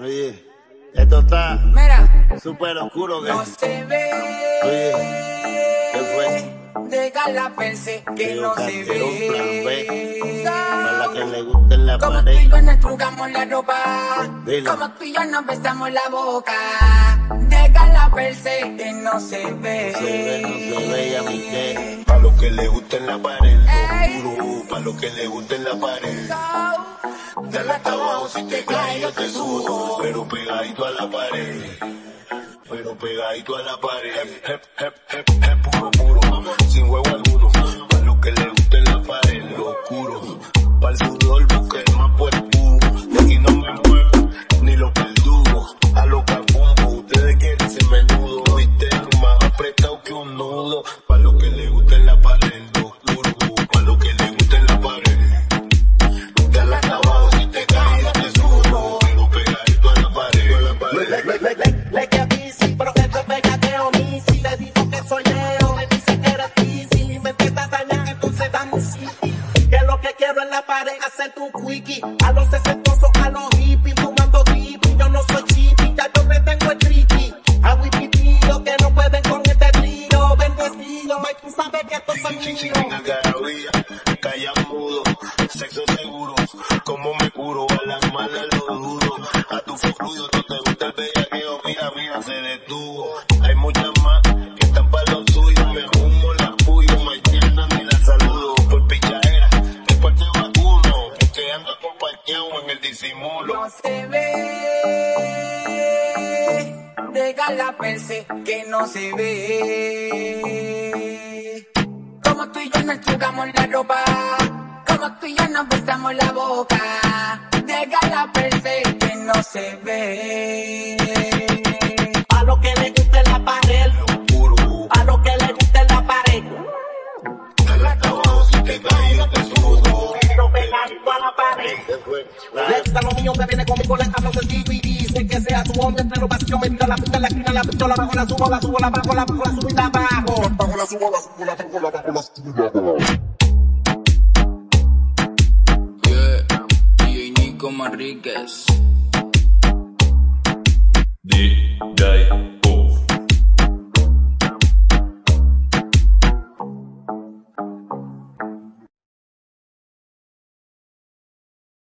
Oye, esto está Mira, súper oscuro, ¿qué? no se ve. Oye, ¿qué fue? Deja la pense que no se ve. Para la que le guste la Como tú pared. y yo nos trugamos la ropa. Como tú y yo nos besamos la boca. Deja la pense que no se ve. Se ve, no se ve, y a mí qué. Pa' lo que le guste en la pared, lo oscuro. Pa' lo que le guste en la pared. Dale hasta abajo si te caes, yo te subo. Pero pegadito a la pared. Pero pegadito a la pared. Hep, hep, hep, hep, hep, puro, puro. Sin huevo alguno. Pa' lo que le guste en la pared, lo oscuro. Pa' el sudor busque el más por De aquí no me muevo, ni lo perdugo. A lo capumbo, ustedes quieren ser menudo. Viste, más apretado que un nudo. Pa' lo que le guste pared hacer tu quickie, a los sesentosos, a los hippies, fumando hippie, yo no soy chippy, ya yo me tengo el tricky. A whipitío que no pueden con este trío, vengo estilo, y tú sabes que Chichi míos. en algarabía, calla mudo, sexo seguro, como me curo, a las malas lo dudo, a tu fluido, tú te gusta el bellaqueo, mira, mira, se detuvo, no se ve. Deja la pense que no se ve. Como tú y yo nos chugamos la ropa. Como tú y yo nos besamos la boca. Deja la pense que no se ve. Gusta lo mío, me viene conmigo, le hablo sencillo y dice que sea su hombre, pero vacío me tira la puta la esquina, la pistola, bajo la subo, la subo, la bajo, la bajo, la subo y la bajo. Bajo la subo, la subo, la bajo, la bajo, la subo, la bajo. Yeah, DJ Nico Manríquez. DJ